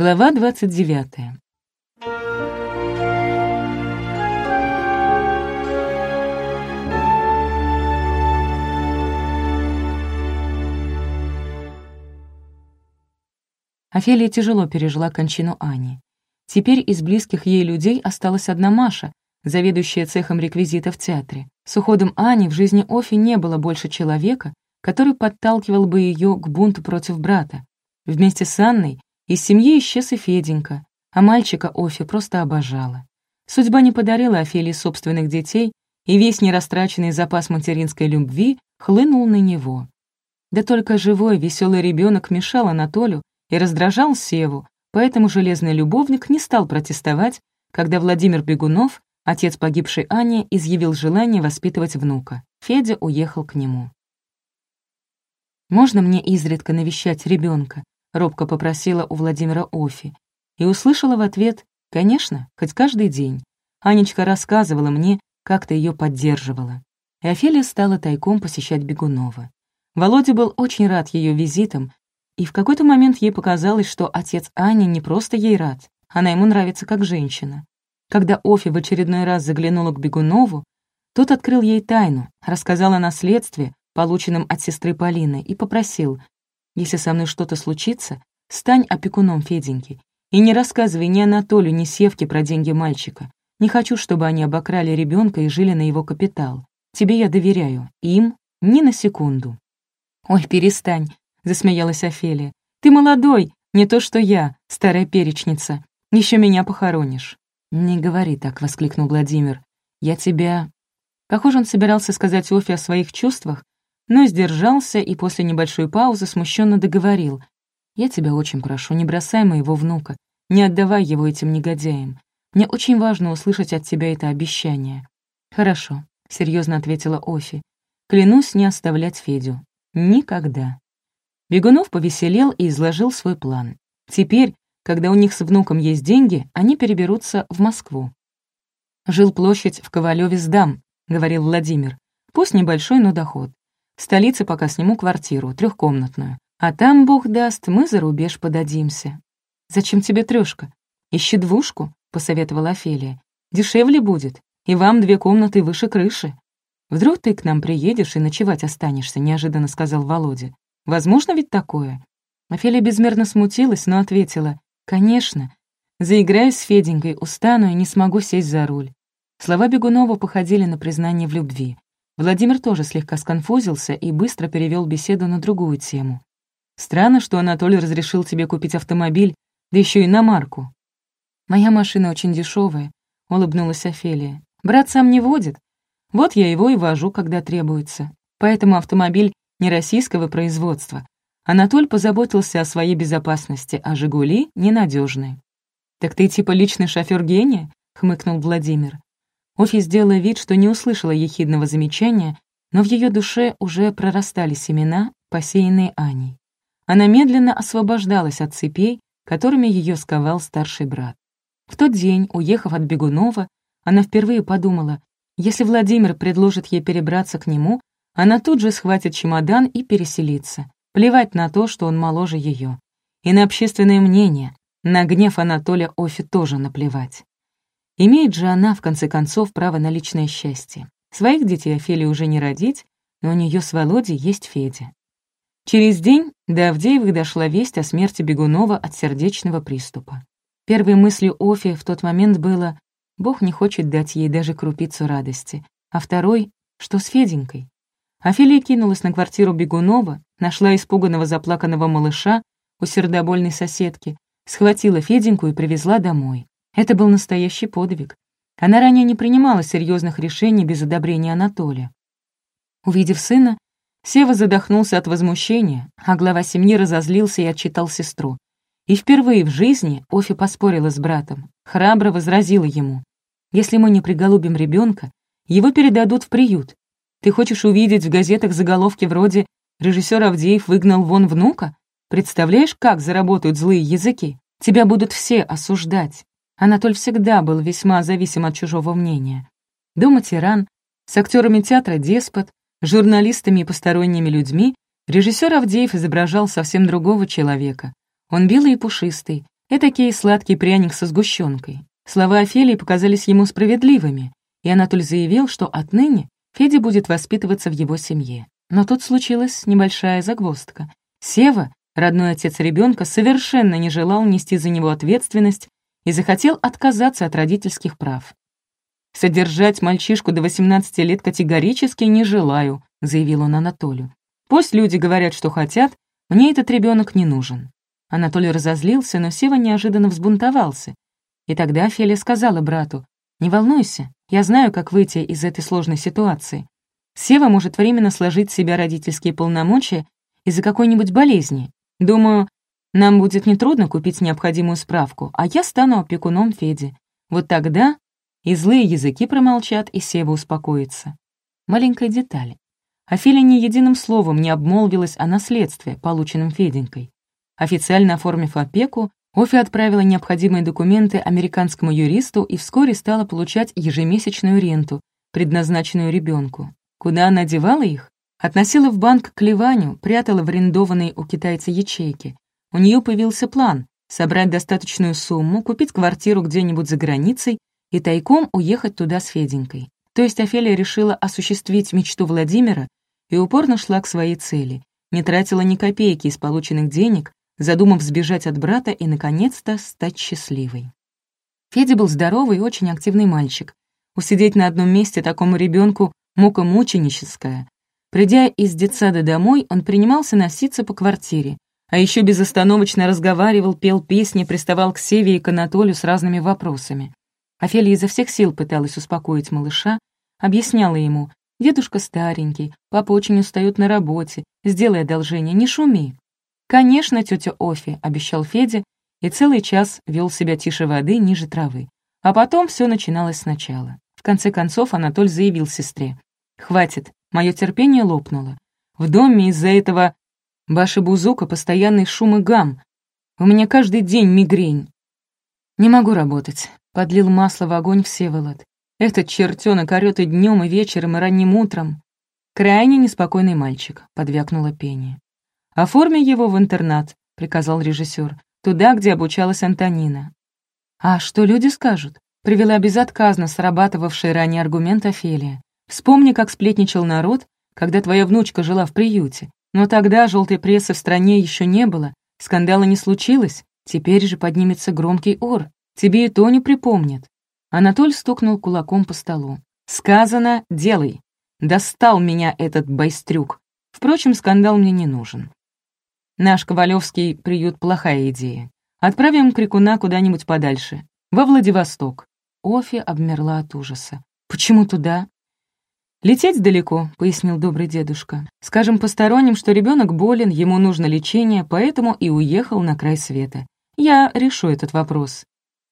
Глава 29. Офелия тяжело пережила кончину Ани. Теперь из близких ей людей осталась одна Маша, заведующая цехом реквизита в театре. С уходом Ани в жизни Офи не было больше человека, который подталкивал бы ее к бунту против брата. Вместе с Анной из семьи исчез и Феденька, а мальчика Офи просто обожала. Судьба не подарила Офелии собственных детей, и весь нерастраченный запас материнской любви хлынул на него. Да только живой, веселый ребенок мешал Анатолию и раздражал Севу, поэтому железный любовник не стал протестовать, когда Владимир Бегунов, отец погибшей Ани, изъявил желание воспитывать внука. Федя уехал к нему. «Можно мне изредка навещать ребенка? Робко попросила у Владимира Офи. И услышала в ответ «Конечно, хоть каждый день». Анечка рассказывала мне, как ты ее поддерживала. И Офелия стала тайком посещать Бегунова. Володя был очень рад ее визитам, и в какой-то момент ей показалось, что отец Ани не просто ей рад, она ему нравится как женщина. Когда Офи в очередной раз заглянула к Бегунову, тот открыл ей тайну, рассказал о наследстве, полученном от сестры Полины, и попросил, если со мной что-то случится, стань опекуном Феденьки и не рассказывай ни Анатолию, ни Севке про деньги мальчика. Не хочу, чтобы они обокрали ребенка и жили на его капитал. Тебе я доверяю, им ни на секунду». «Ой, перестань», — засмеялась Офелия. «Ты молодой, не то что я, старая перечница. Еще меня похоронишь». «Не говори так», — воскликнул Владимир. «Я тебя...» Похоже, он собирался сказать Офе о своих чувствах, но сдержался и после небольшой паузы смущенно договорил. «Я тебя очень прошу, не бросай моего внука, не отдавай его этим негодяям. Мне очень важно услышать от тебя это обещание». «Хорошо», — серьезно ответила Офи. «Клянусь не оставлять Федю. Никогда». Бегунов повеселел и изложил свой план. Теперь, когда у них с внуком есть деньги, они переберутся в Москву. «Жил площадь в Ковалеве сдам», — говорил Владимир. «Пусть небольшой, но доход. В столице пока сниму квартиру, трехкомнатную. А там, бог даст, мы за рубеж подадимся. Зачем тебе трешка? Ищи двушку, посоветовала Офелия. Дешевле будет, и вам две комнаты выше крыши. Вдруг ты к нам приедешь и ночевать останешься, неожиданно сказал Володя. Возможно ведь такое? Офелия безмерно смутилась, но ответила. Конечно. Заиграю с Феденькой, устану и не смогу сесть за руль. Слова Бегунова походили на признание в любви. Владимир тоже слегка сконфузился и быстро перевел беседу на другую тему. «Странно, что Анатолий разрешил тебе купить автомобиль, да еще и на марку». «Моя машина очень дешевая», — улыбнулась Офелия. «Брат сам не водит. Вот я его и вожу, когда требуется. Поэтому автомобиль не российского производства. Анатоль позаботился о своей безопасности, а «Жигули» ненадежные. «Так ты типа личный шофер гения?» — хмыкнул Владимир. Офи сделала вид, что не услышала ехидного замечания, но в ее душе уже прорастали семена, посеянные Аней. Она медленно освобождалась от цепей, которыми ее сковал старший брат. В тот день, уехав от Бегунова, она впервые подумала, если Владимир предложит ей перебраться к нему, она тут же схватит чемодан и переселится. Плевать на то, что он моложе ее. И на общественное мнение, на гнев Анатолия Офи тоже наплевать. Имеет же она, в конце концов, право на личное счастье. Своих детей Офелии уже не родить, но у нее с Володей есть Федя. Через день до Авдеевых дошла весть о смерти Бегунова от сердечного приступа. Первой мыслью Офи в тот момент было «Бог не хочет дать ей даже крупицу радости», а второй «Что с Феденькой?». Офелия кинулась на квартиру Бегунова, нашла испуганного заплаканного малыша у сердобольной соседки, схватила Феденьку и привезла домой. Это был настоящий подвиг. Она ранее не принимала серьезных решений без одобрения Анатолия. Увидев сына, Сева задохнулся от возмущения, а глава семьи разозлился и отчитал сестру. И впервые в жизни Офи поспорила с братом, храбро возразила ему. «Если мы не приголубим ребенка, его передадут в приют. Ты хочешь увидеть в газетах заголовки вроде «Режиссер Авдеев выгнал вон внука»? Представляешь, как заработают злые языки? Тебя будут все осуждать. Анатоль всегда был весьма зависим от чужого мнения. Дома тиран, с актерами театра деспот, журналистами и посторонними людьми режиссер Авдеев изображал совсем другого человека. Он белый и пушистый, Этакий сладкий пряник со сгущенкой. Слова Офелии показались ему справедливыми, и Анатоль заявил, что отныне Федя будет воспитываться в его семье. Но тут случилась небольшая загвоздка. Сева, родной отец ребенка, совершенно не желал нести за него ответственность и захотел отказаться от родительских прав. «Содержать мальчишку до 18 лет категорически не желаю», — заявил он Анатолию. «Пусть люди говорят, что хотят, мне этот ребенок не нужен». Анатолий разозлился, но Сева неожиданно взбунтовался. И тогда Феля сказала брату, «Не волнуйся, я знаю, как выйти из этой сложной ситуации. Сева может временно сложить в себя родительские полномочия из-за какой-нибудь болезни. Думаю, нам будет нетрудно купить необходимую справку, а я стану опекуном Феди. Вот тогда и злые языки промолчат, и Сева успокоится. Маленькая деталь. Афиля ни единым словом не обмолвилась о наследстве, полученном Феденькой. Официально оформив опеку, Офи отправила необходимые документы американскому юристу и вскоре стала получать ежемесячную ренту, предназначенную ребенку. Куда она девала их? Относила в банк к Ливаню, прятала в арендованной у китайца ячейки. У нее появился план — собрать достаточную сумму, купить квартиру где-нибудь за границей и тайком уехать туда с Феденькой. То есть Офелия решила осуществить мечту Владимира и упорно шла к своей цели, не тратила ни копейки из полученных денег, задумав сбежать от брата и, наконец-то, стать счастливой. Федя был здоровый и очень активный мальчик. Усидеть на одном месте такому ребенку мука мученическая. Придя из детсада домой, он принимался носиться по квартире, а еще безостановочно разговаривал, пел песни, приставал к Севе и к Анатолию с разными вопросами. Офелия изо всех сил пыталась успокоить малыша, объясняла ему, «Дедушка старенький, папа очень устает на работе, сделай одолжение, не шуми». «Конечно, тетя Офи», — обещал Федя, и целый час вел себя тише воды, ниже травы. А потом все начиналось сначала. В конце концов Анатоль заявил сестре, Хватит, мое терпение лопнуло. В доме из-за этого баши-бузука постоянный шум и гам. У меня каждый день мигрень. Не могу работать. Подлил масло в огонь Всеволод. Этот чертенок орёт и днем, и вечером, и ранним утром. Крайне неспокойный мальчик, подвякнула Пенни. Оформи его в интернат, приказал режиссер, туда, где обучалась Антонина. А что люди скажут? Привела безотказно срабатывавший ранее аргумент Офелия. Вспомни, как сплетничал народ, когда твоя внучка жила в приюте. Но тогда желтой прессы в стране еще не было, скандала не случилось, теперь же поднимется громкий ор. Тебе и то не припомнят». Анатоль стукнул кулаком по столу. «Сказано, делай. Достал меня этот байстрюк. Впрочем, скандал мне не нужен. Наш Ковалевский приют — плохая идея. Отправим Крикуна куда-нибудь подальше. Во Владивосток». Офи обмерла от ужаса. «Почему туда?» «Лететь далеко», — пояснил добрый дедушка. «Скажем посторонним, что ребенок болен, ему нужно лечение, поэтому и уехал на край света. Я решу этот вопрос».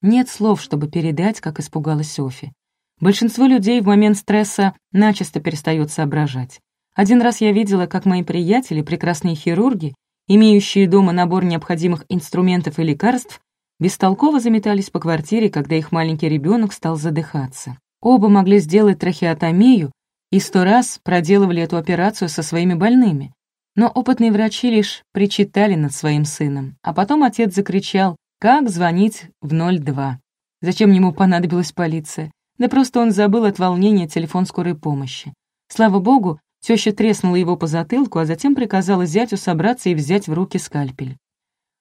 Нет слов, чтобы передать, как испугалась Софи. Большинство людей в момент стресса начисто перестает соображать. Один раз я видела, как мои приятели, прекрасные хирурги, имеющие дома набор необходимых инструментов и лекарств, бестолково заметались по квартире, когда их маленький ребенок стал задыхаться. Оба могли сделать трахеотомию, и сто раз проделывали эту операцию со своими больными. Но опытные врачи лишь причитали над своим сыном, а потом отец закричал, как звонить в 02. Зачем ему понадобилась полиция? Да просто он забыл от волнения телефон скорой помощи. Слава богу, теща треснула его по затылку, а затем приказала зятю собраться и взять в руки скальпель.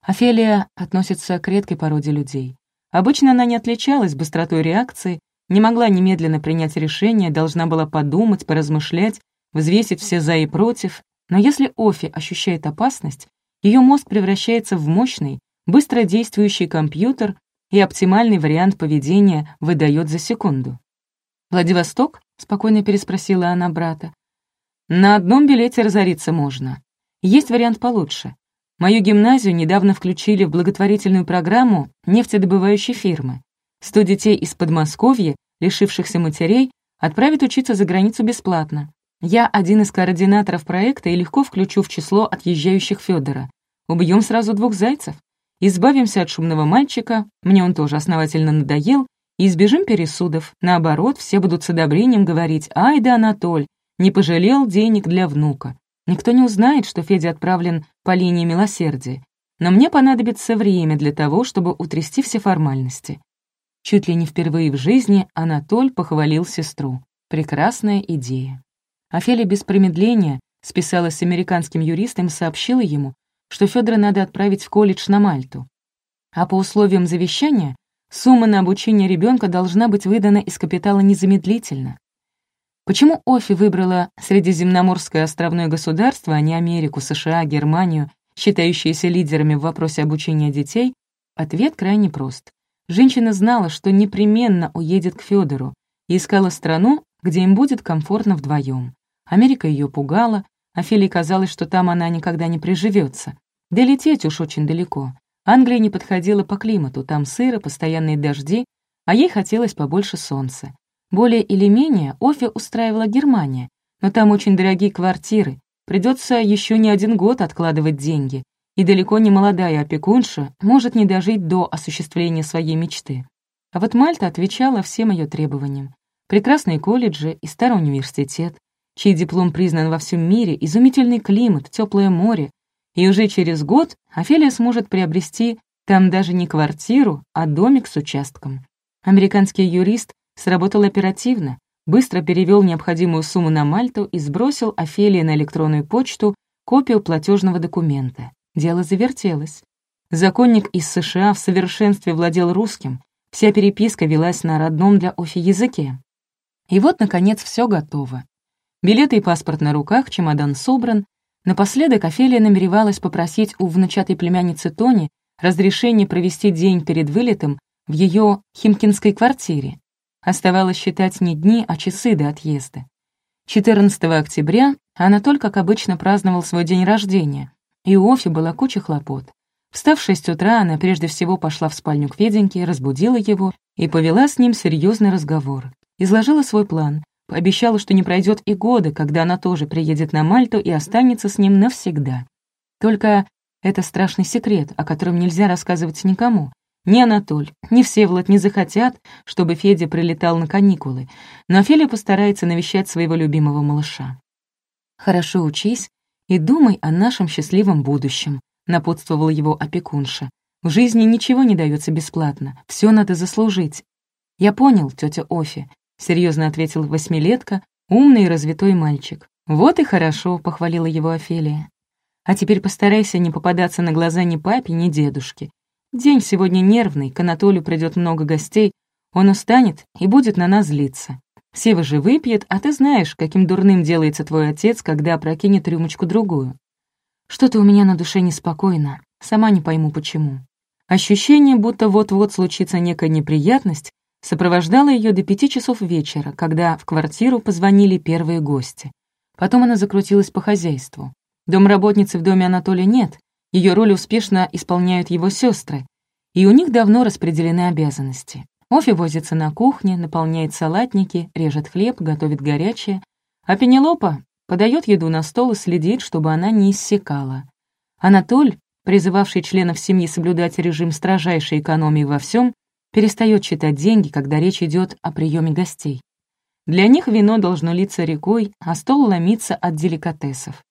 Офелия относится к редкой породе людей. Обычно она не отличалась быстротой реакции, не могла немедленно принять решение, должна была подумать, поразмышлять, взвесить все «за» и «против». Но если Офи ощущает опасность, ее мозг превращается в мощный, быстро действующий компьютер, и оптимальный вариант поведения выдает за секунду. «Владивосток?» — спокойно переспросила она брата. «На одном билете разориться можно. Есть вариант получше. Мою гимназию недавно включили в благотворительную программу нефтедобывающей фирмы. Сто детей из Подмосковья, лишившихся матерей, отправят учиться за границу бесплатно. Я один из координаторов проекта и легко включу в число отъезжающих Федора. Убьем сразу двух зайцев. Избавимся от шумного мальчика, мне он тоже основательно надоел, и избежим пересудов. Наоборот, все будут с одобрением говорить «Ай да Анатоль, не пожалел денег для внука». Никто не узнает, что Федя отправлен по линии милосердия. но мне понадобится время для того, чтобы утрясти все формальности». Чуть ли не впервые в жизни Анатоль похвалил сестру. Прекрасная идея. Офелия без промедления списалась с американским юристом и сообщила ему, что Федора надо отправить в колледж на Мальту. А по условиям завещания сумма на обучение ребенка должна быть выдана из капитала незамедлительно. Почему Офи выбрала Средиземноморское островное государство, а не Америку, США, Германию, считающиеся лидерами в вопросе обучения детей? Ответ крайне прост. Женщина знала, что непременно уедет к Федору и искала страну, где им будет комфортно вдвоем. Америка ее пугала, а Филе казалось, что там она никогда не приживется. Да лететь уж очень далеко. Англия не подходила по климату, там сыро, постоянные дожди, а ей хотелось побольше солнца. Более или менее Офи устраивала Германия, но там очень дорогие квартиры, придется еще не один год откладывать деньги, и далеко не молодая опекунша может не дожить до осуществления своей мечты. А вот Мальта отвечала всем ее требованиям. Прекрасные колледжи и старый университет, чей диплом признан во всем мире, изумительный климат, теплое море, и уже через год Офелия сможет приобрести там даже не квартиру, а домик с участком. Американский юрист сработал оперативно, быстро перевел необходимую сумму на Мальту и сбросил Офелии на электронную почту копию платежного документа. Дело завертелось. Законник из США в совершенстве владел русским, вся переписка велась на родном для Офи языке. И вот, наконец, все готово. Билеты и паспорт на руках, чемодан собран. Напоследок Офелия намеревалась попросить у внучатой племянницы Тони разрешение провести день перед вылетом в ее химкинской квартире. Оставалось считать не дни, а часы до отъезда. 14 октября Анатоль, как обычно, праздновал свой день рождения, и у Офи была куча хлопот. Встав в шесть утра, она прежде всего пошла в спальню к Феденьке, разбудила его и повела с ним серьезный разговор. Изложила свой план, пообещала, что не пройдет и года, когда она тоже приедет на Мальту и останется с ним навсегда. Только это страшный секрет, о котором нельзя рассказывать никому, ни Анатоль, ни Всеволод не захотят, чтобы Федя прилетал на каникулы, но Офелия постарается навещать своего любимого малыша. «Хорошо учись и думай о нашем счастливом будущем», — напутствовала его опекунша. «В жизни ничего не дается бесплатно, все надо заслужить». «Я понял, тетя Офи», — серьезно ответил восьмилетка, умный и развитой мальчик. «Вот и хорошо», — похвалила его Офелия. «А теперь постарайся не попадаться на глаза ни папе, ни дедушке. День сегодня нервный, к Анатолию придет много гостей, он устанет и будет на нас злиться. Сева же выпьет, а ты знаешь, каким дурным делается твой отец, когда опрокинет рюмочку-другую. Что-то у меня на душе неспокойно, сама не пойму почему. Ощущение, будто вот-вот случится некая неприятность, сопровождало ее до пяти часов вечера, когда в квартиру позвонили первые гости. Потом она закрутилась по хозяйству. Домработницы в доме Анатолия нет, ее роль успешно исполняют его сестры, и у них давно распределены обязанности. Офи возится на кухне, наполняет салатники, режет хлеб, готовит горячее, а Пенелопа подает еду на стол и следит, чтобы она не иссякала. Анатоль, призывавший членов семьи соблюдать режим строжайшей экономии во всем, перестает считать деньги, когда речь идет о приеме гостей. Для них вино должно литься рекой, а стол ломиться от деликатесов.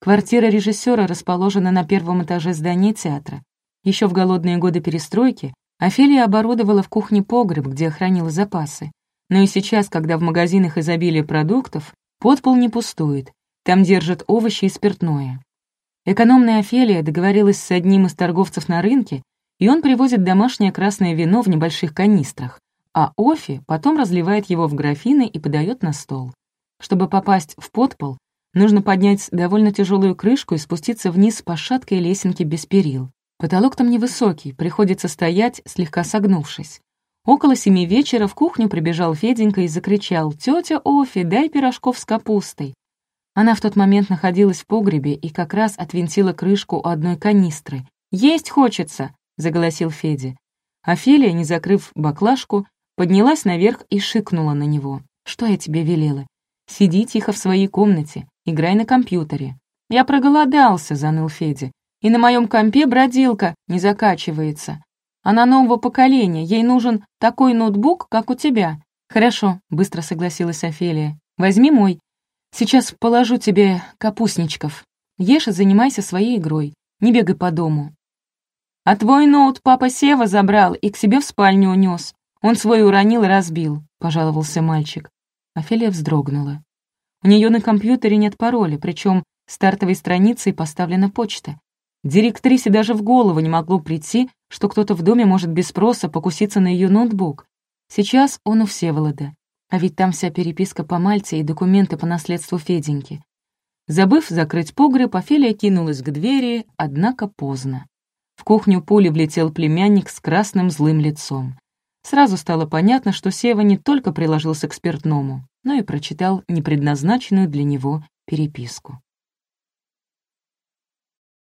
Квартира режиссера расположена на первом этаже здания театра. Еще в голодные годы перестройки Офелия оборудовала в кухне погреб, где хранила запасы. Но и сейчас, когда в магазинах изобилие продуктов, подпол не пустует, там держат овощи и спиртное. Экономная Офелия договорилась с одним из торговцев на рынке, и он привозит домашнее красное вино в небольших канистрах, а Офи потом разливает его в графины и подает на стол. Чтобы попасть в подпол, Нужно поднять довольно тяжелую крышку и спуститься вниз по шаткой лесенке без перил. Потолок там невысокий, приходится стоять, слегка согнувшись. Около семи вечера в кухню прибежал Феденька и закричал «Тетя Офи, дай пирожков с капустой». Она в тот момент находилась в погребе и как раз отвинтила крышку у одной канистры. «Есть хочется!» — заголосил Федя. Офелия, не закрыв баклажку, поднялась наверх и шикнула на него. «Что я тебе велела? Сиди тихо в своей комнате. Играй на компьютере». «Я проголодался», — заныл Федя. «И на моем компе бродилка не закачивается. Она нового поколения, ей нужен такой ноутбук, как у тебя». «Хорошо», — быстро согласилась Офелия. «Возьми мой. Сейчас положу тебе капустничков. Ешь и занимайся своей игрой. Не бегай по дому. «А твой ноут папа Сева забрал и к себе в спальню унес. Он свой уронил и разбил», — пожаловался мальчик. Офелия вздрогнула. У нее на компьютере нет пароля, причем стартовой страницей поставлена почта. Директрисе даже в голову не могло прийти, что кто-то в доме может без спроса покуситься на ее ноутбук. Сейчас он у Всеволода. А ведь там вся переписка по Мальте и документы по наследству Феденьки. Забыв закрыть погреб, Офелия кинулась к двери, однако поздно. В кухню пули влетел племянник с красным злым лицом. Сразу стало понятно, что Сева не только приложился к спиртному, но и прочитал непредназначенную для него переписку.